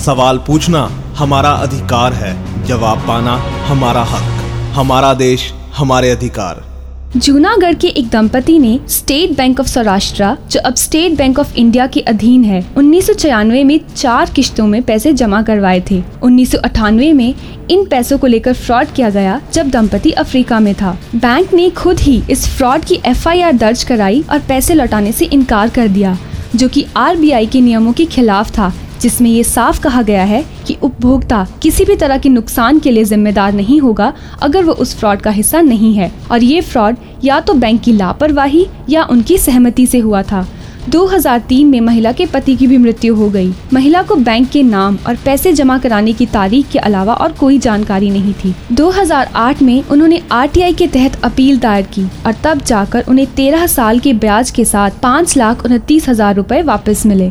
सवाल पूछना हमारा अधिकार है, जवाब पाना हमारा हक, हमारा देश हमारे अधिकार। जूनागढ़ के एक दंपति ने स्टेट बैंक ऑफ़ सौराष्ट्र, जो अब स्टेट बैंक ऑफ़ इंडिया के अधीन है, उन्नीस सौ छियानवे में चार किश्तों में पैसे जमा करवाए थे। उन्नीस सौ अठानवे में इन पैसों को लेकर फ्रॉड किया गया, जब दंपति अफ्रीका में था। बैंक ने खुद ही इस फ्रॉड की एफआईआर दर्ज कराई और पैसे लौटाने से इनकार कर दिया, जो कि आरबीआई के नियमों के खिलाफ था। जिसमें ये साफ़ कहा गया है कि उपभोक्ता किसी भी तरह के नुकसान के लिए जिम्मेदार नहीं होगा अगर वो उस फ्रॉड का हिस्सा नहीं है। और ये फ्रॉड या तो बैंक की लापरवाही या उनकी सहमति से हुआ था। 2003 में महिला के पति की भी मृत्यु हो गई। महिला को बैंक के नाम और पैसे जमा कराने की तारीख के अलावा और कोई जानकारी नहीं थी। 2008 में उन्होंने आरटीआई के तहत अपील दायर की और तब जाकर उन्हें 13 साल के ब्याज के साथ पाँच लाख उनतीस हज़ार रूपए वापस मिले।